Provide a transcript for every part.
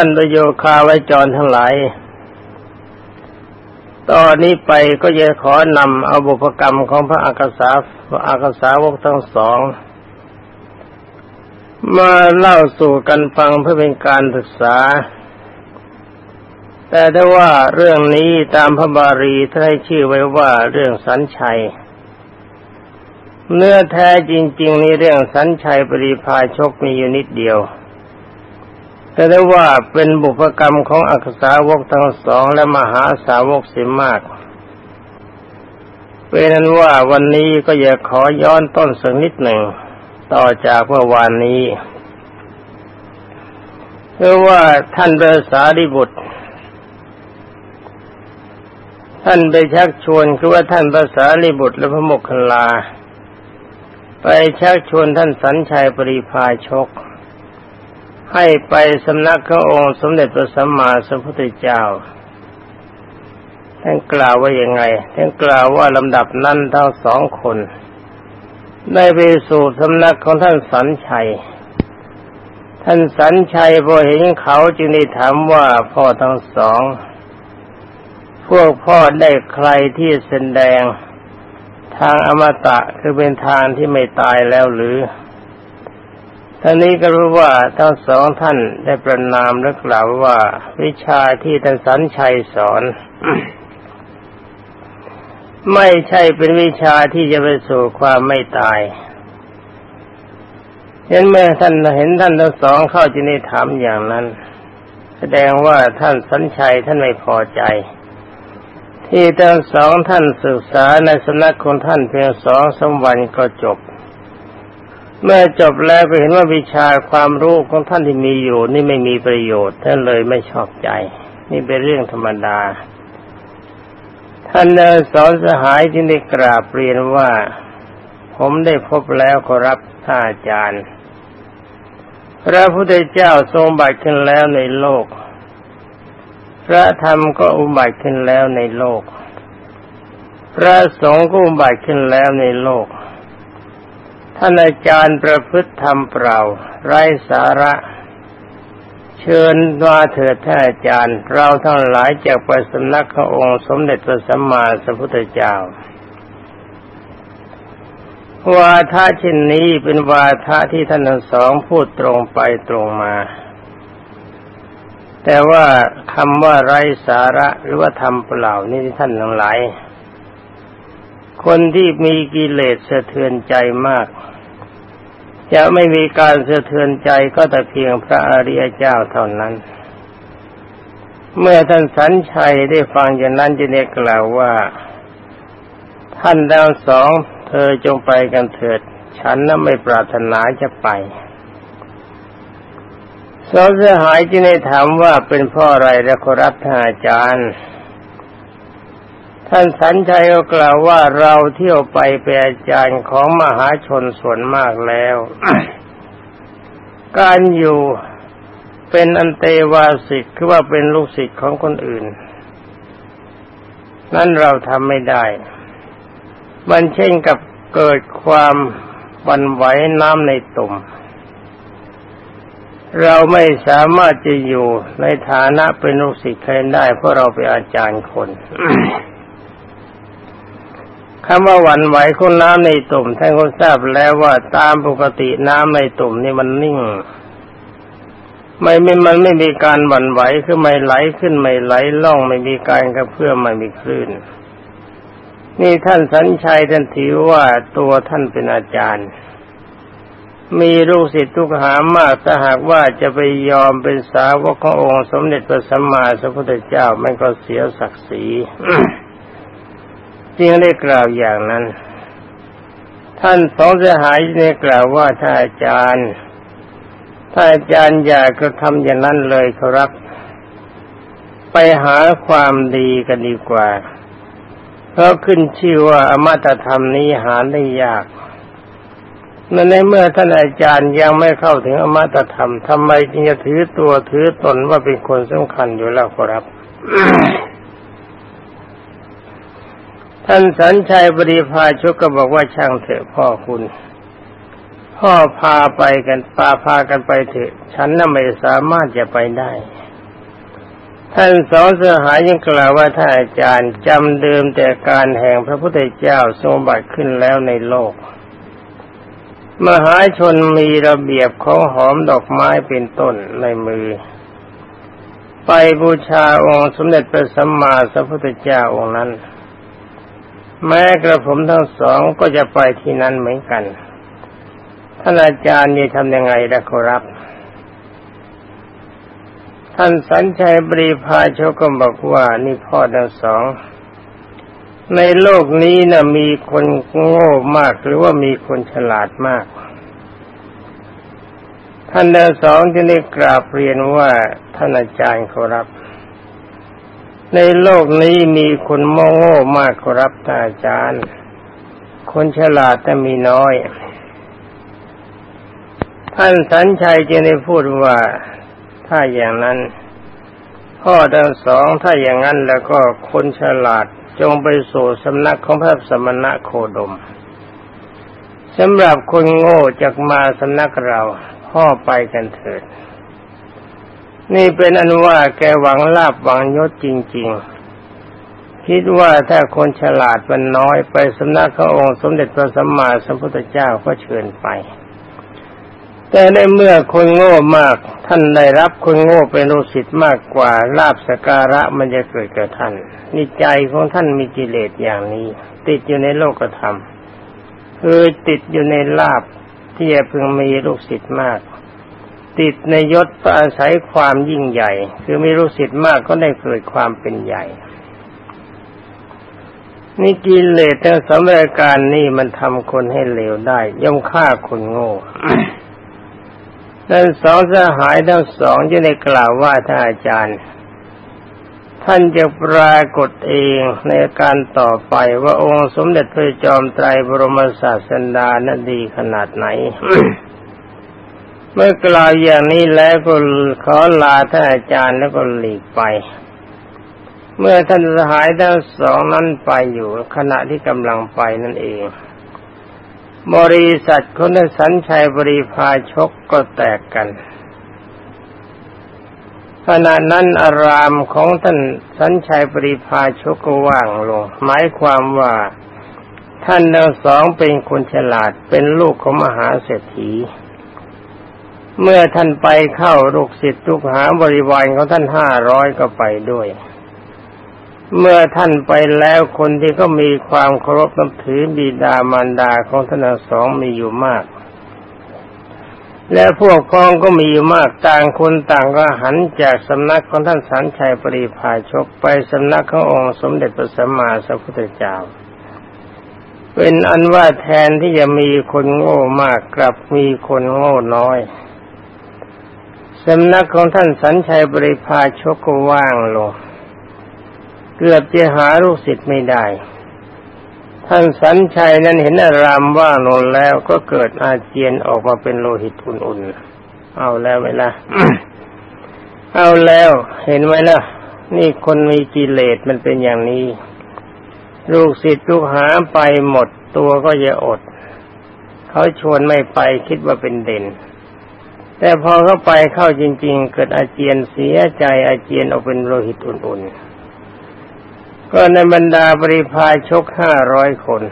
ท่านประโยคาไว้จรทั้งหลาย ตอนนี้ไปก็จะขอนำเอาบุพกรรมของพระอากาสาพระอากาสาวกทั้งสองมาเล่าสู่กันฟังเพื่อเป็นการศึกษา แต่ถ้าว่าเรื่องนี้ตามพระบาลีท่านให้ชื่อไว้ว่าเรื่องสันชัย เนื้อแท้จริง ๆ ในเรื่องสันชัยปริพาชกมีอยู่นิดเดียว แต่ได้ว่าเป็นบุพกรรมของอักษาวกทั้งสองและมหาสาวกสิมากเป็นนั้นว่าวันนี้ก็อยากขอย้อนต้นสักนิดหนึ่ง ต่อจากเมื่อวานนี้เพราะว่าท่านเบสาริบุตร ท่านไปชักชวนคือว่าท่านภาษาลิบุตรและพระมคคัลลา ไปชักชวนท่านสัญชัยปริพาชก ให้ไปสำนักขององค์สมเด็จพระสัมมาสัมพุทธเจ้าท่านกล่าวว่าอยังไงท่านกล่าวว่าลำดับนั้นทั้งสองคน ได้ไปสู่สำนักของท่านสันชัย ท่านสันชัยพอเห็นเขาจึงได้ถามว่าพ่อทั้งสอง พวกพ่อได้ใครที่แสดง ทางอมตะคือเป็นทางที่ไม่ตายแล้วหรือ ท่านนี้ก็รู้ว่าทั้งสองท่านได้ประนามและกล่าวว่า วิชาที่ท่านสันชัยสอน ไม่ใช่เป็นวิชาที่จะไปสู่ความไม่ตายเห็นเมื่อท่านเห็นท่านทั้งสองเข้าจีนิถามอย่างนั้น แสดงว่าท่านสัญชัยท่านไม่พอใจ ที่ทั้งสองท่านศึกษาในสำนักของท่านเพียงสองสาวันก็จบ เมื่อจบแล้วก็เห็นว่าวิชาความรู้ของท่านที่มีอยู่ นี่ไม่มีประโยชน์ท่านเลยไม่ชอบใจ นี่เป็นเรื่องธรรมดา ท่านสอนสหายที่ได้กราบเรียนว่า ผมได้พบแล้วขอรับท่านอาจารย์ พระพุทธเจ้าทรงบัติขึ้นแล้วในโลก พระธรรมก็อุบัติขึ้นแล้วในโลก พระสงฆ์ก็อุบัติขึ้นแล้วในโลก ท่านอาจารย์ประพฤติธรรมเปล่า ไร้สาระ เชิญมาเถิดท่านอาจารย์ เราทั้งหลายจากไปสำนักขององค์สมเด็จพระสัมมาสัมพุทธเจ้า วาทะเช่นนี้เป็นวาทะที่ท่านทั้งสองพูดตรงไปตรงมา แต่ว่าคำว่าไร้สาระหรือว่าทำเปล่านี่ท่านทั้งหลาย คนที่มีกิเลสสะเทือนใจมาก จะไม่มีการสะเทือนใจก็แต่เพียงพระอริยเจ้าเท่านั้น เมื่อท่านสันชัยได้ฟังอย่างนั้นจะเนกล่าวว่า ท่านดาวสองเธอจงไปกันเถิด ฉันนั้นไม่ปรารถนาจะไปสองสหายจึงได้ถามว่าเป็นพ่ออะไรและขอรับท่านอาจารย์ ท่านสัญชัยก็กล่าวว่าเราเที่ยวไปเป็นอาจารย์ของมหาชนส่วนมากแล้ว การอยู่เป็นอันเตวาสิกคือว่าเป็นลูกศิษย์ของคนอื่น นั่นเราทำไม่ได้ มันเช่นกับเกิดความวันไหวน้ำในตุ่ม เราไม่สามารถจะอยู่ในฐานะเป็นลูกศิษย์ใครได้เพราะเราเป็นอาจารย์คน คำว่าหวั่นไหวของน้ำในตุ่มท่านก็ทราบแล้วว่าตามปกติน้ำในตุ่มนี่มันนิ่ง ไม่ไม่มันไม่มีการหวั่นไหวคือไม่ไหลขึ้นไม่ไหลล่องไม่มีการกระเพื่อมไม่มีคลื่น นี่ท่านสัญชัยท่านถือว่าตัวท่านเป็นอาจารย์ มีลูกศิษย์ทุกหามากถ้าหากว่าจะไปยอมเป็นสาวกขององค์ สมเด็จพระสัมมาสัมพุทธเจ้ามันก็เสียศักดิ์ศรี จึงได้กล่าวอย่างนั้น ท่านสองเสียหายได้กล่าวว่าถ้าอาจารย์ถ้าอาจารย์อยากกระทำอย่างนั้นเลยครับ ไปหาความดีกันดีกว่า เพราะขึ้นชื่อว่าอมตะธรรมนี้หาได้ยากนั่นในเมื่อท่านอาจารย์ยังไม่เข้าถึงอมตะธรรมทำไมจึงจะถือตัวถือตนว่าเป็นคนสำคัญอยู่แล้วครับ ท่านสัญชัยบริพาชกก็บอกว่าช่างเถอะพ่อคุณ พ่อพาไปกันพาพากันไปเถอะฉันน่ะไม่สามารถจะไปได้ ท่านสองเสหายยังกล่าวว่าท่านอาจารย์จำเดิมแต่การแห่งพระพุทธเจ้าทรงบัติขึ้นแล้วในโลก มหาชนมีระเบียบของหอมดอกไม้เป็นต้นในมือ ไปบูชาองค์สมเด็จพระสัมมาสัมพุทธเจ้าองค์นั้น แม้กระผมทั้งสองก็จะไปที่นั้นเหมือนกัน ท่านอาจารย์นี่ทำยังไงล่ะครับ ท่านสัญชัยบริพาชก็บอกว่านี่พ่อทั้งสอง ในโลกนี้นะมีคนโง่มากหรือว่ามีคนฉลาดมาก ท่านทั้งสองจะได้กราบเรียนว่าท่านอาจารย์ขอรับ ในโลกนี้มีคนโง่มากขอรับท่านอาจารย์ คนฉลาดแต่มีน้อย ท่านสัญชัยจึงได้พูดว่า ถ้าอย่างนั้นพ่อทั้งสองถ้าอย่างนั้นแล้วก็คนฉลาดจงไปสู่สำนักของพระสมณะโคดมสำหรับคนโง่จากมาสำนักเราพ่อไปกันเถิด นี่เป็นอนุว่าแกหวังลาบหวังยศจริง ๆ คิดว่าถ้าคนฉลาดมันน้อยไปสำนักขององค์สมเด็จพระสัมมาสัมพุทธเจ้าก็เชิญไป แต่ในเมื่อคนโง่มากท่านได้รับคนโง่เป็นรูสิทธิ์มากกว่าลาบสการะมันจะเกิดกับท่านนิจใจของท่านมีกิเลสอย่างนี้ ติดอยู่ในโลกธรรมคือติดอยู่ในลาบที่จะพึงมีลูกศิษย์มาก ติดในยศอาศัยความยิ่งใหญ่ คือมีลูกศิษย์มากก็ได้เกิดความเป็นใหญ่นี่กิเลสแต่สมัยการนี่มันทำคนให้เลวได้ ย่อมฆ่าคนโง่ทั้งสองสหายทั้งสองจะได้กล่าวว่าท่านอาจารย์ ท่านจะปรากฏเองในการต่อไปว่าองค์สมเด็จพระจอมไตรบรมศาสดานั้นดีขนาดไหน เมื่อกล่าวอย่างนี้แล้วก็ขอลาท่านอาจารย์แล้วก็หลีกไป เมื่อท่านสหายทั้งสองนั้นไปอยู่ขณะที่กำลังไปนั่นเอง บริษัทคนท่านสัญชัยบริพาชกก็แตกกันขณะนั้นอารามของท่านสัญชัยบริพาชกก็ว่างลง หมายความว่าท่านทั้งสองเป็นคนฉลาดเป็นลูกของมหาเศรษฐี เมื่อท่านไปเข้าลูกศิษย์ลูกหาบริวารของท่านห้าร้อยก็ไปด้วย เมื่อท่านไปแล้วคนที่ก็มีความเคารพนับถือบิดามารดาของท่านสองมีอยู่มาก และพวกพ้องก็มีอยู่มากต่างคนต่างก็หันจากสำนักของท่านสันชัยปริพาชกไปสำนักขององค์สมเด็จพระสัมมาสัมพุทธเจ้าเป็นอันว่าแทนที่จะมีคนโง่มากกลับมีคนโง่น้อย สำนักของท่านสันชัยบริพาชกก็ว่างลง เกือบจะหาลูกศิษย์ไม่ได้ ท่านสัญชัยนั้นเห็นอารามว่างลงแล้วก็เกิดอาเจียนออกมาเป็นโลหิตอุ่นๆ เอาแล้วไหมล่ะเอาแล้วเห็นไหมล่ะ นี่คนมีกิเลสมันเป็นอย่างนี้ ลูกศิษย์ลูกหาไปหมดตัวก็จะอด เขาชวนไม่ไปคิดว่าเป็นเด่น แต่พอเขาไปเข้าจริง ๆ เกิดอาเจียนเสียใจอาเจียนออกเป็นโลหิตอุ่นๆ ก็ในบรรดาบริพาชกห้าร้อยคน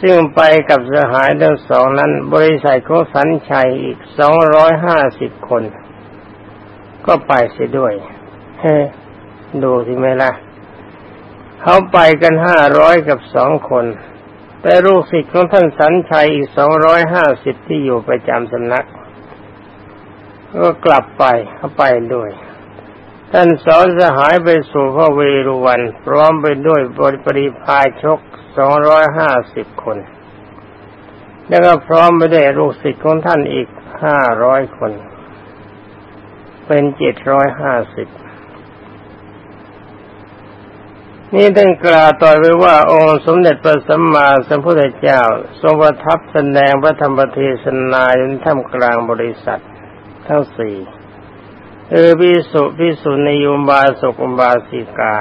ซึ่งไปกับสหายทั้งสองนั้น บริษัทของสันชัยอีกสองร้อยห้าสิบคน ก็ไปเสียด้วยเฮ้ดูสิไหมล่ะ เขาไปกันห้าร้อยกับสองคนแต่ลูกศิษย์ของท่านสันชัยอีกสองร้อยห้าสิบที่อยู่ประจำสำนัก ก็กลับไปเขาไปด้วยท่านสอนสหายไปสู่พระเวรุวันพร้อมไปด้วยบริปริพายชกสองร้อยห้าสิบคน แล้วก็พร้อมไปด้วยลูกศิษย์ของท่านอีกห้าร้อยคน เป็นเจ็ดร้อยห้าสิบนี่ท่านกล่าวต่อไปว่าองค์สมเด็จพระสัมมาสัมพุทธเจ้า ทรงประทับแสดงพระธรรมเทศนาในท่ามกลางบริษัท ทั้งสี่เออพิสุพิสุในยุมบาสุกุมบาสิกา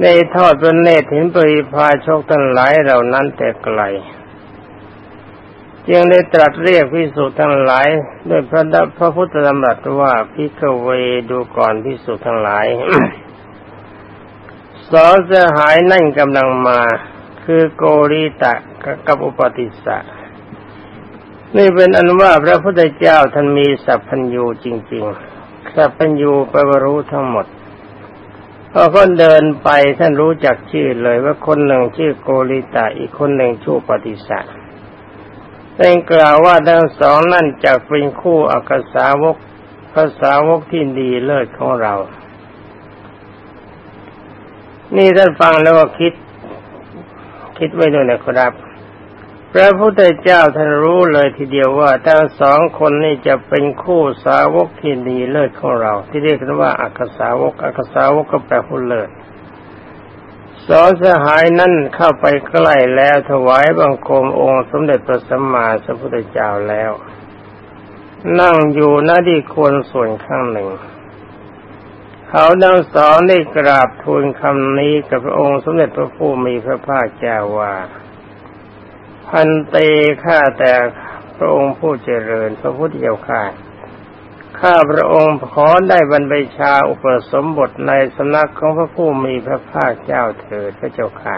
ในทอดพระเนตรเห็นปริพาชกทั้งหลายเหล่านั้นแต่ไกลจึงได้ตรัสเรียกพิสุทั้งหลายด้วยพระพระพุทธธรรมรัสว่าพิกเวดูก่อนพิสุทั้งหลายสอสหายนั่นกำลังมา คือโกริตะกับอุปติสสะ นี่เป็นอันว่าพระพุทธเจ้าท่านมีสัพพัญญูจริง ๆ สัพพัญญูไปรู้ทั้งหมดพอคนเดินไปท่านรู้จักชื่อเลยว่าคนหนึ่งชื่อโกริตะอีกคนหนึ่งชื่อปฏิสัตเป็นกล่าวว่าทั้งสองนั่นจะเป็นคู่อักษาวกภาษาวกที่ดีเลิศของเรา นี่ท่านฟังแล้วก็คิด คิดไว้ด้วยนะครับ พระพุทธเจ้าท่านรู้เลยทีเดียวว่าทั้งสองคนนี้จะเป็นคู่สาวกที่ดีเลิศของเรา ที่เรียกกันว่าอักษาวกอักษาวกก็แปลผู้เลิศสองสหายนั่นเข้าไปใกล้แล้วถวายบังคมองค์สมเด็จพระสัมมาสัมพุทธเจ้าแล้ว นั่งอยู่หน้าที่ควรส่วนข้างหนึ่ง เขาดังสองได้กราบทูลคำนี้กับพระองค์สมเด็จพระผู้มีพระภาคเจ้าว่า พันเตข้าแต่พระองค์ผู้เจริญ พระพุทธเจ้าข้าข้าพระองค์ขอได้บรรพชาอุปสมบทในสำนักของพระผู้มีพระภาคเจ้าเถิดพระเจ้าค่ะ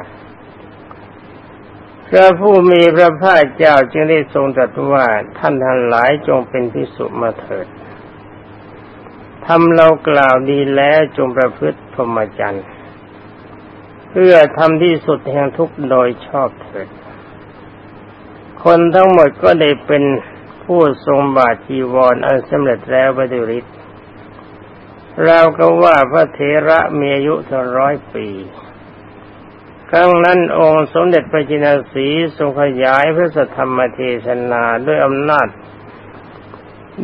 พระผู้มีพระภาคเจ้าจึงได้ทรงตรัสว่าท่านทั้งหลายจงเป็นพิสุมาเถิดทำเรากล่าวดีแล้วจงประพฤติพรหมจรรย์ เพื่อทำที่สุดแห่งทุกโดยชอบเถิด คนทั้งหมดก็ได้เป็นผู้ทรงบาจีวรอันสำเร็จแล้วไปด้วยฤทธิ์เราก็ว่าพระเถระมีอายุถึงร้อยปี ครั้งนั้นองค์สมเด็จพระจินสีทรงขยายพระสัทธรรมเทศนาด้วยอำนาจ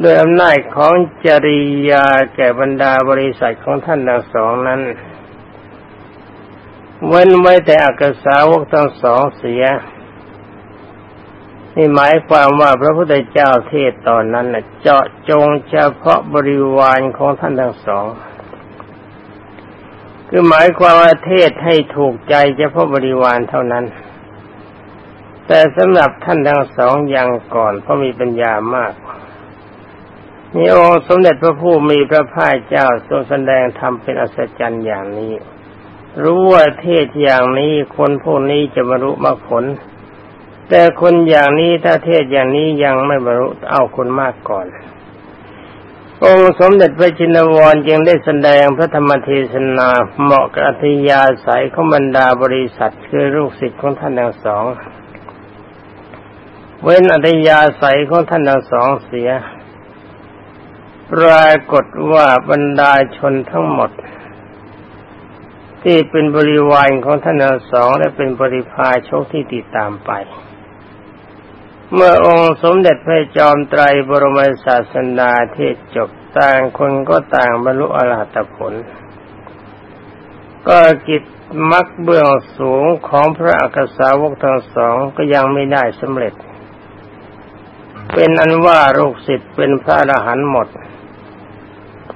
ด้วยอำนาจของจริยาแก่บรรดาบริษัทของท่านทั้งสองนั้น เว้นไว้แต่อักษาวกทั้งสองเสีย นี่หมายความว่าพระพุทธเจ้าเทศตอนนั้นนะเจาะจงเฉพาะบริวารของท่านทั้งสอง คือหมายความว่าเทศให้ถูกใจเฉพาะบริวารเท่านั้น แต่สำหรับท่านทั้งสองยังก่อนเพราะมีปัญญามากมีองค์สมเด็จพระผู้มีพระภาคเจ้าทรงแสดงธรรมเป็นอัศจรรย์อย่างนี้ รู้ว่าเทศอย่างนี้คนพวกนี้จะบรรลุมรรคผล แต่คนอย่างนี้ถ้าเทศอย่างนี้ยังไม่บรรลุเอาคนมากก่อน องค์สมเด็จพระจินวรจึงได้แสดงพระธรรมเทศนาเหมาะกับอัธยาศัยของบรรดาบริษัทคือลูกศิษย์ของท่านทั้งสอง เว้นอัธยาศัยของท่านทั้งสองเสียปรากฏว่าบรรดาชนทั้งหมด ที่เป็นบริวารของท่านทั้งสองและเป็นบริพาชกที่ติดตามไป เมื่อองค์สมเด็จพระจอมไตรบรมศาสนาเทศจบต่างคนก็ต่างบรรลุอรหัตผล ก็กิจมักเบื้องสูงของพระอักษาวกทั้งสองก็ยังไม่ได้สำเร็จ เป็นอันว่าลูกศิษย์เป็นพระอรหันต์หมด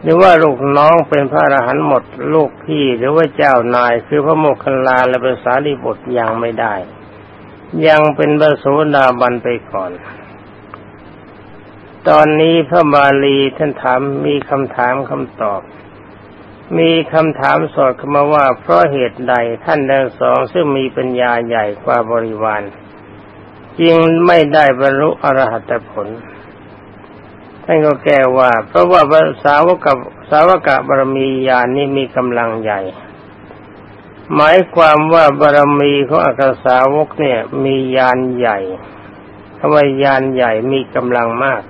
หรือว่าลูกน้องเป็นพระอรหันต์หมด ลูกพี่หรือว่าเจ้านายคือพระโมคคัลลาและภาษาลีบทยังไม่ได้ ยังเป็นบโสดาบันไปก่อน ตอนนี้พระบาลีท่านถามมีคำถามคำตอบ มีคำถามสอดเข้ามาว่า เพราะเหตุใดท่านทั้งสองซึ่งมีปัญญาใหญ่กว่าบริวารจึงไม่ได้บรรลุอรหัตผลท่านก็แก้ว่า เพราะว่าสาวกับสาวกบารมีญาณนี้มีกำลังใหญ่ หมายความว่าบารมีของอักษาวกเนี่ย มียานใหญ่ทำไมยานใหญ่มีกำลังมาก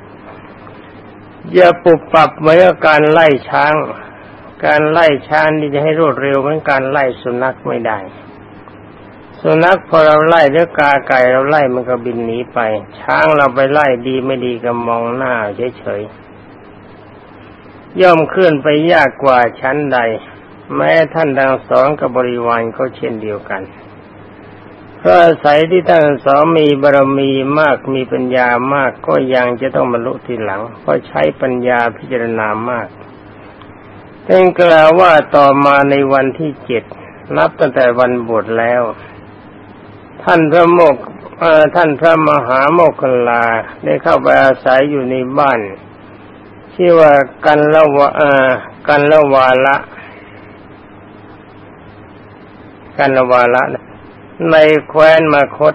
อย่าปุบปับเหมือนการไล่ช้าง การไล่ช้างนี่จะให้รวดเร็วเหมือนการไล่สุนัขไม่ได้ สุนัขพอเราไล่หรือกาไก่เราไล่มันก็บินหนีไป ช้างเราไปไล่ดีไม่ดีก็มองหน้าเฉยๆย่อมเคลื่อนไปยากกว่าชั้นใด แม้ท่านทั้งสองกับบริวารก็เช่นเดียวกันเพราะอาศัยที่ท่านสองมีบารมีมากมีปัญญามากก็ยังจะต้องบรรลุทีหลัง เพราะใช้ปัญญาพิจารณามากท่านกล่าวว่าต่อมาในวันที่เจ็ดนับตั้งแต่วันบวชแล้ว ท่านพระโมกท่านพระมหาโมคคลาได้เข้าไปอาศัยอยู่ในบ้าน ชื่อว่ากันละวะกันละวาละ กันละวาละในแคว้นมาคต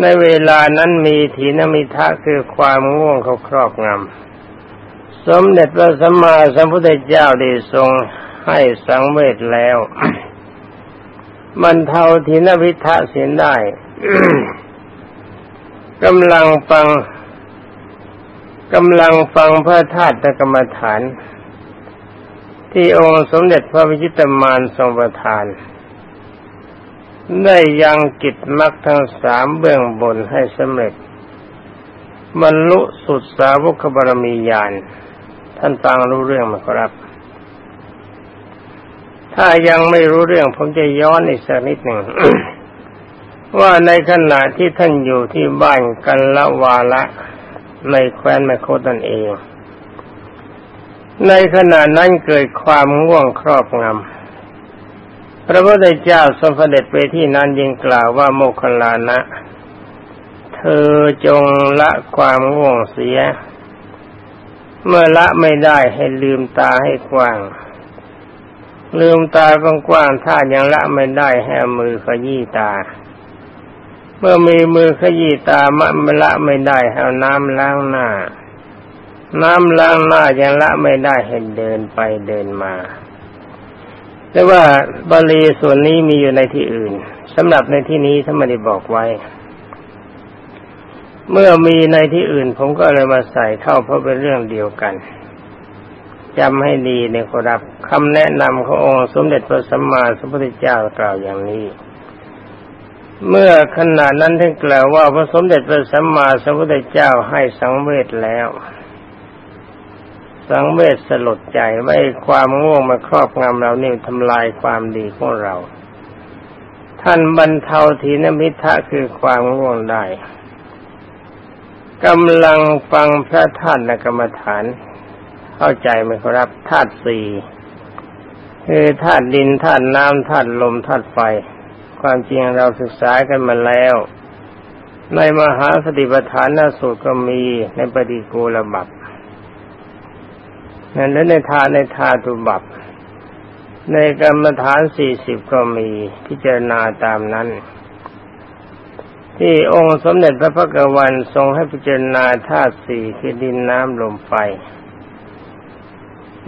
ในเวลานั้นมีถีนมิทะคือความง่วงเขาครอบงำ สมเด็จพระสัมมาสัมพุทธเจ้าได้ทรงให้สังเวชแล้วมันเทาทีนวิทะเสียได้กำลังฟังกำลังฟังพระธาตุกรรมฐาน ที่องค์สมเด็จพระวิจิตมานทรงประทาน ได้ยังกิจมรรคทั้งสามเบื้องบนให้สำเร็จบรรลุสุดสาวกบารมีญาณท่านฟังรู้เรื่องไหมครับ ถ้ายังไม่รู้เรื่องผมจะย้อนอีกสักนิดหนึ่งว่าในขณะที่ท่านอยู่ที่บ้านกันละวาละในแคว้นแมโคตันเอง ในขณะนั้นเกิดความง่วงครอบงำ พระพุทธเจ้าทรงเสด็จไปที่นั้นยิงกล่าวว่าโมคลานะ เธอจงละความง่วงเสีย เมื่อละไม่ได้ให้ลืมตาให้กว้าง ลืมตากว้างๆถ้ายังละไม่ได้ให้มือขยี้ตา เมื่อมีมือขยี้ตามะมละไม่ได้ให้น้ำล้างหน้า น้ำล้างหน้ายังละไม่ได้ให้เดินไปเดินมา แต่ว่าบาลีส่วนนี้มีอยู่ในที่อื่นสำหรับในที่นี้ท่านไม่ได้บอกไว้ เมื่อมีในที่อื่น ผมก็เลยมาใส่เข้าเพราะเป็นเรื่องเดียวกันจำให้ดีในครับคำแนะนำขององค์สมเด็จพระสัมมาสัมพุทธเจ้ากล่าวอย่างนี้ เมื่อขณะนั้นท่านกล่าวว่าพระสมเด็จพระสัมมาสัมพุทธเจ้าให้สังเวชแล้ว สังเวชสลดใจไว้ความง่วงมาครอบงำเรานี่ทำลายความดีของเรา ท่านบรรเทาทีนมิทะคือความง่วงได้กำลังฟังพระท่านกรรมฐาน เข้าใจไหมครับธาตุสี่คือธาตุดินธาตุน้ำธาตุลมธาตุไฟ ความจริงเราศึกษากันมาแล้ว ในมหาสติปัฏฐานสูตรก็มีในปฏิกูลบับนั่น และในทานในทาตุบับในกรรมฐานสี่สิบก็มีพิจารณาตามนั้น ที่องค์สมเด็จพระพักวันทรงให้พิจารณาธาตุสี่คือดินน้ำลมไฟ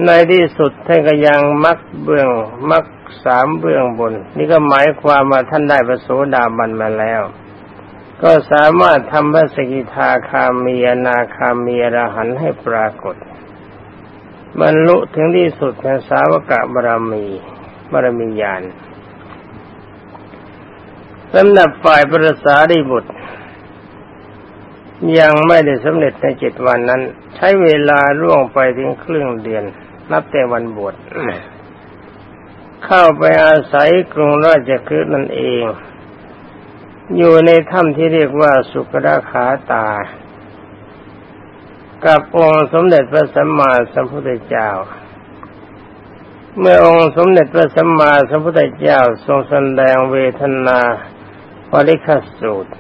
ในที่สุดท่านก็ยังมักเบื้องมักสามเบื้องบน นี่ก็หมายความว่าท่านได้พระโสดาบันมาแล้ว ก็สามารถทำพระสกิทาคามีนาคามีอรหันให้ปรากฏ บรรลุถึงที่สุดแห่งสาวกะบารมีบารมีญาณสำหรับฝ่ายปรสารีบุตร ยังไม่ได้สำเร็จในเจ็ดวันนั้น ใช้เวลาล่วงไปถึงครึ่งเดือน นับแต่วันบวชเข้าไปอาศัยกรุงราชคฤห์นั่นเอง อยู่ในถ้ำที่เรียกว่าสุกราขาตา กับองค์สมเด็จพระสัมมาสัมพุทธเจ้า เมื่อองค์สมเด็จพระสัมมาสัมพุทธเจ้าทรงแสดงเวทนาปริคสูตร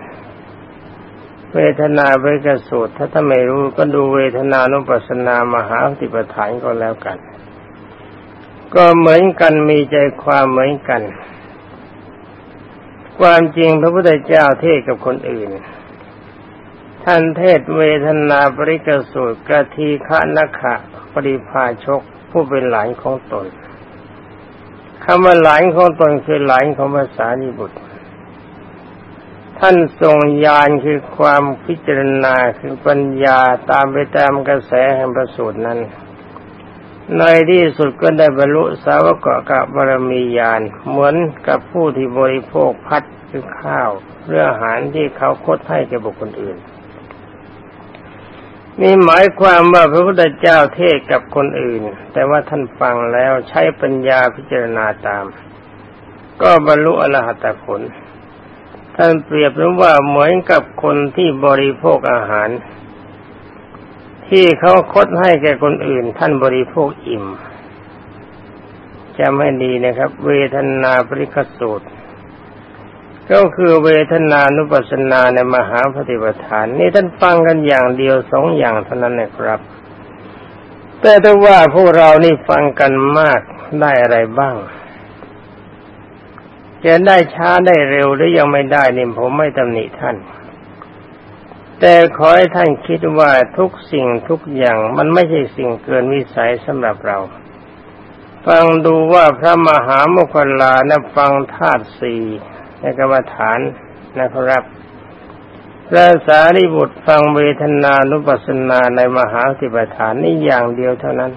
เวทนาบริกสูตร ถ้าท่านไม่รู้ก็ดูเวทนานุปัสสนามหาปฏิปทานก็แล้วกัน ก็เหมือนกันมีใจความเหมือนกัน ความจริงพระพุทธเจ้าเทศกับคนอื่น ท่านเทศเวทนาปริกสูตรกะทีฆะนักขะปริพาชกผู้เป็นหลานของตนคำว่าหลานของตนคือหลานของภาษานิบุตร ท่านทรงญาณคือความพิจารณาคือปัญญาตามไปตามกระแสแห่งประสูตรนั้น ในที่สุดก็ได้บรรลุสาวกกะบารมีญาณเหมือนกับผู้ที่บริโภคพัดคือข้าวเรื่องอาหารที่เขาคดให้แก่บุคคลอื่น นี่หมายความว่าพระพุทธเจ้าเทศกับคนอื่น แต่ว่าท่านฟังแล้วใช้ปัญญาพิจารณาตาม ก็บรรลุอรหัตผล ท่านเปรียบว่าเหมือนกับคนที่บริโภคอาหาร ที่เขาคดให้แก่คนอื่น ท่านบริโภคอิ่มจะไม่ดีนะครับ เวทนาปริคสูตร ก็คือเวทนานุปัสสนาในมหาปฏิปทาน นี่ท่านฟังกันอย่างเดียวสองอย่างเท่านั้นนะครับ แต่ถ้าว่าพวกเรานี่ฟังกันมากได้อะไรบ้างจะได้ช้าได้เร็วหรือยังไม่ได้นี่ผมไม่ตำหนิท่าน แต่ขอให้ท่านคิดว่าทุกสิ่งทุกอย่างมันไม่ใช่สิ่งเกินวิสัยสำหรับเรา ฟังดูว่าพระมหาโมคคลานะฟังธาตุสี่ ในกรรมฐานนะครับพระสารีบุตรฟังเวทนานุปัสสนาในมหาสิบฐานนี่อย่างเดียวเท่านั้น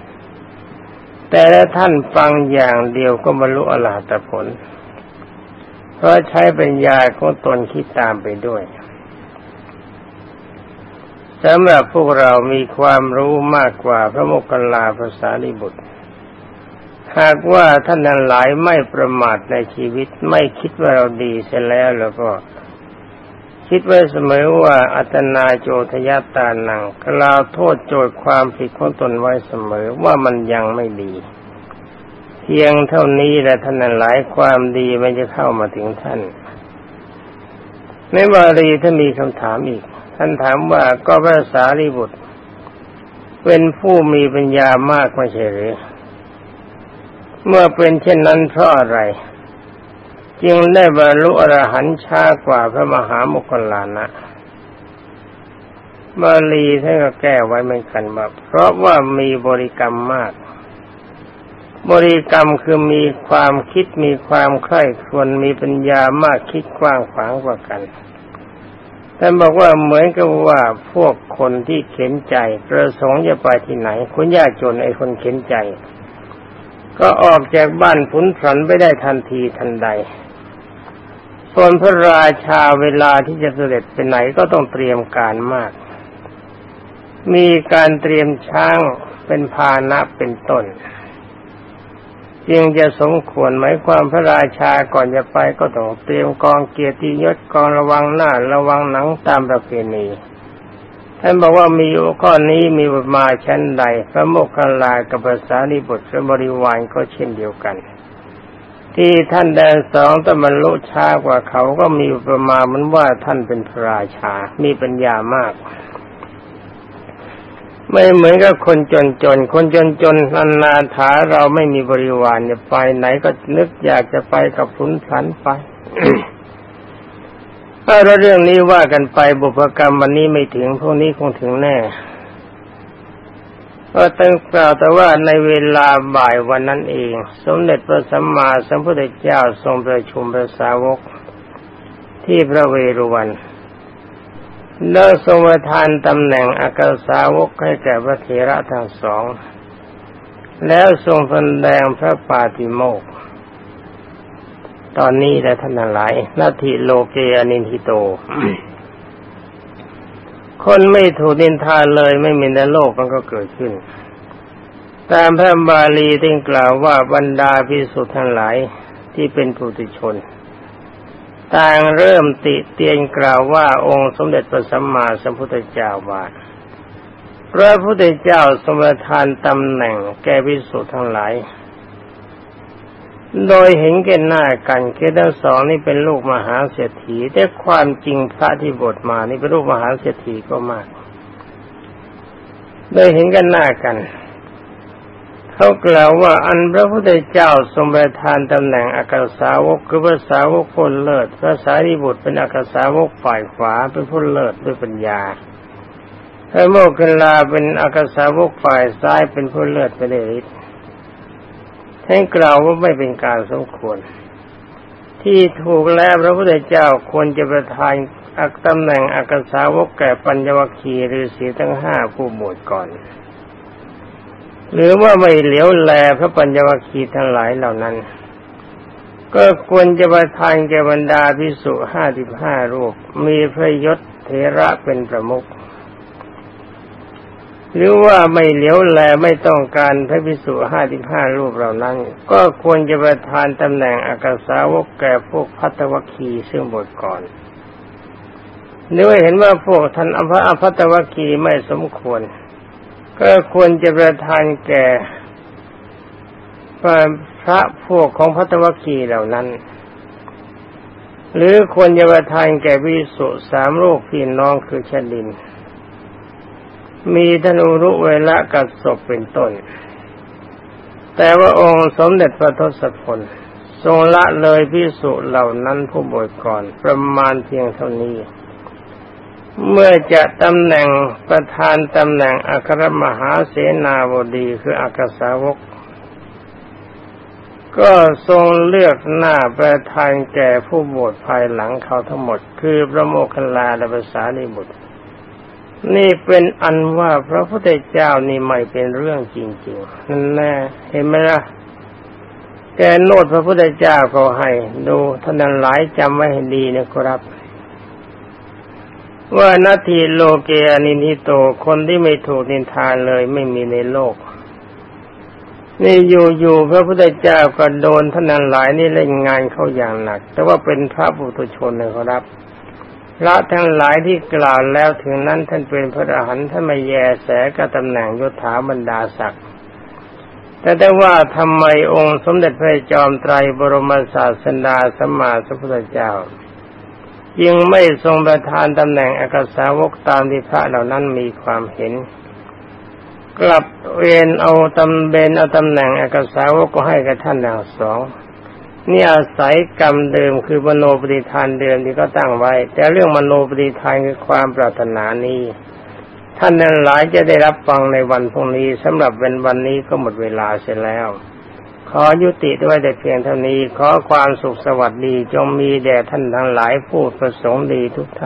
แต่ละท่านฟังอย่างเดียวก็บรรลุอรหัตผล เพราะใช้ปัญญาของตนคิดตามไปด้วยสำหรับพวกเรามีความรู้มากกว่าพระโมคคัลลาภาษาลิบุตร หากว่าท่านนั้นหลายไม่ประมาทในชีวิตไม่คิดว่าเราดีเสียแล้วแล้วก็ คิดไว้เสมอว่าอัตนาโจทยตานังกล่าวโทษโจทย์ความผิดของตนไว้เสมอว่ามันยังไม่ดี เพียงเท่านี้แหละท่านนั้นหลายความดีมันจะเข้ามาถึงท่านในบาลีถ้ามีคำถามอีก ท่านถามว่าก็พระสารีบุตร เป็นผู้มีปัญญามากไม่ใช่หรือ เมื่อเป็นเช่นนั้นเพราะอะไร จึงได้บรรลุอรหันต์ช้ากว่าพระมหาโมคคลานะบาลีท่านก็แก้ไว้เหมือนกันว่าเพราะว่ามีบริกรรมมาก บริกรรมคือมีความคิดมีความใคร่ครวญมีปัญญามากคิดกว้างขวางกว่ากันท่านบอกว่าเหมือนกับว่าพวกคนที่เข็นใจ ประสงค์จะไปที่ไหนคุณยากจนไอ้คนเข็นใจ ก็ออกจากบ้านผุนผันไปได้ทันทีทันใดส่วนพระราชาเวลาที่จะเสด็จไปไหนก็ต้องเตรียมการมาก มีการเตรียมช้างเป็นพาหนะเป็นต้นจึงจะสมควรหมายความพระราชาก่อนจะไปก็ต้องเตรียมกองเกียรติยศกองระวังหน้าระวังหนังตามประเพณี ท่านบอกว่ามีข้อนี้มีบทมาชั้นใด พระโมคคัลลากับภาษานิบทพระบริวารก็เช่นเดียวกัน ที่ท่านแดนสองแต่มันลุช้ากว่าเขาก็มีประมาณมันว่าท่านเป็นพระราชา มีปัญญามาก ไม่เหมือนกับคนจนจนคนจนจนนานาถาเราไม่มีบริวารจะไปไหนก็นึกอยากจะไปกับพุนสันไป ถ้าเราเรื่องนี้ว่ากันไปบุพกรรมวันนี้ไม่ถึงพวกนี้คงถึงแน่ก็ตั้งกล่าวแต่ว่าในเวลาบ่ายวันนั้นเอง สมเด็จพระสัมมาสัมพุทธเจ้าทรงประชุมพระสาวก ที่พระเวรุวันแล้วทรงประทานตำแหน่งอากาสาวกให้แก่พระเถระทั้งสอง แล้วทรงแสดงพระปาติโมก ตอนนี้และท่านหลายนาทีโลเกอนินทิโต คนไม่ถูกนินทาเลยไม่มีในโลกมันก็เกิดขึ้น ตามพระบาลีที่กล่าวว่าบรรดาพิสุทธ์ทั้งหลายที่เป็นปุถุชน ต่างเริ่มติเตียนกล่าวว่าองค์สมเด็จพระสัมมาสัมพุทธเจ้าว่าพระพุทธเจ้าสมทานตำแหน่งแก่พิสุทธ์ทั้งหลาย โดยเห็นแก่หน้ากันคือทั้งสองนี่เป็นลูกมหาเศรษฐี แต่ความจริงพระที่บทมานี่เป็นลูกมหาเศรษฐีก็มากโดยเห็นกันหน้ากันเขากล่าวว่าอันพระพุทธเจ้าทรงประทานตำแหน่งอากาสาวกคือพระสาวกคนเลิศพระสารีบุตรเป็นอากาสาวกฝ่ายขวาเป็นผู้เลิศด้วยปัญญาพระโมคคัลลาเป็นอากาสาวกฝ่ายซ้ายเป็นผู้เลิศไปด้วยฤทธิ์ ท่านกล่าวว่าไม่เป็นการสมควร ที่ถูกแล้วพระพุทธเจ้าควรจะประทานอักตำแหน่งอักษาวกแก่ปัญญวคีหรือสีทั้งห้าผู้บวชก่อน หรือว่าไม่เหลียวแลพระปัญญวคีทั้งหลายเหล่านั้น ก็ควรจะประทานแก่บรรดาพิสุห้าสิบห้ารูป มีพระยศเทระเป็นประมุข หรือว่าไม่เหลียวแลไม่ต้องการพระพิสุห้าสิบห้ารูปเหล่านั้น ก็ควรจะประทานตำแหน่งอากาสาวกแก่พวกพัตวคีซึ่งบทก่อนหรือว่าเห็นว่าพวกท่านอภอภัตวคีไม่สมควร ก็ควรจะประทานแก่พระพวกของพัตวคีเหล่านั้น หรือควรจะประทานแก่วิสุสามโลกพี่น้องคือชดิน มีธนูรุเวละกัดศพเป็นต้น แต่ว่าองค์สมเด็จพระทศพลทรงละเลยพิสุเหล่านั้นผู้บวชก่อนประมาณเพียงเท่านี้ เมื่อจะตำแหน่งประธานตำแหน่งอัครมหาเสนาบดีคืออักษาวก ก็ทรงเลือกหน้าประธานแก่ผู้บวชภายหลังเขาทั้งหมด คือพระโมคคัลลาและภาษาลิบุตร นี่เป็นอันว่าพระพุทธเจ้านี่ไม่เป็นเรื่องจริงๆนั่นแน่เห็นไหมล่ะแกโนดพระพุทธเจ้าก็ให้ ดูท่านนันหลายจำไว้ให้ดีนะครับ ว่านาทีโลเกอนินิโตคนที่ไม่ถูกนินทานเลยไม่มีในโลก นี่อยู่ๆพระพุทธเจ้าก็โดนท่านนันหลายนี่เล่นงานเขาอย่างหนัก แต่ว่าเป็นพระบุตรชนนะครับ ระทั้งหลายที่กล่าวแล้วถึงนั้นท่านเป็นพระอรหันต์ท่านไม่แยแสกับตำแหน่งยศถาบรรดาศักดิ์แต่ได้ว่าทำไมองค์สมเด็จพระจอมไตรบรมศาสดาสัมมาสัมพุทธเจ้ายังไม่ทรงประทานตำแหน่งอากาสาวกตามที่พระเหล่านั้นมีความเห็น กลับเวนเอาตำเบนเอาตำแหน่งอากาสาวกก็ให้กับท่านทั้งสอง นี่อาศัยกรรมเดิมคือมโนปฏิทานเดิมที่เขาตั้งไว้ แต่เรื่องมโนปฏิทานคือความปรารถนานี้ ท่านนั้นหลายจะได้รับฟังในวันพรุ่งนี้สำหรับเป็นวันนี้ก็หมดเวลาเสร็จแล้ว ขอยุติด้วยแต่เพียงเท่านี้ขอความสุขสวัสดีจงมีแด่ท่านทั้งหลายผู้ประสงค์ดีทุกท่าน